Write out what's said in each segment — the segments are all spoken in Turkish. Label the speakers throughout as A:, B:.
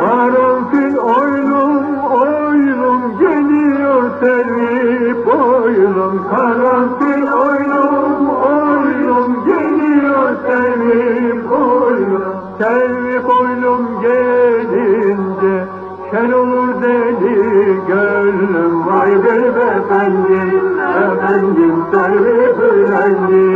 A: Karanfil oylum oylum geliyor servi boylum. Karanfil oylum oylum geliyor servi boylum. Servi boylum gelince şen olur deli gönlüm. Vay benim efendim efendim servi bülent'im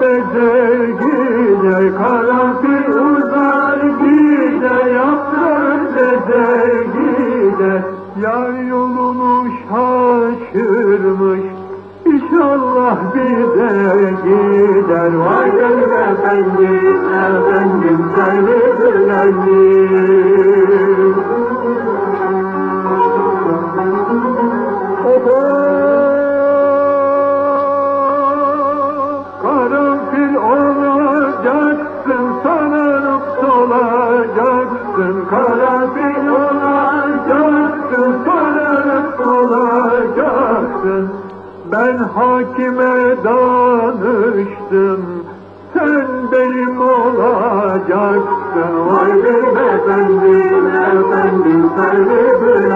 A: becer gider Karanfil uzar gider yaprak becer gider Yar yolunu şaşırmış İnşallah bize gider. Vay efendim efendim seni solacaksın. Karanfil olacaksın, sanırıp solacaksın. Ben hakime danıştım, sen benim olacaksın. Vay benim efendim, efendim, seni bilendim.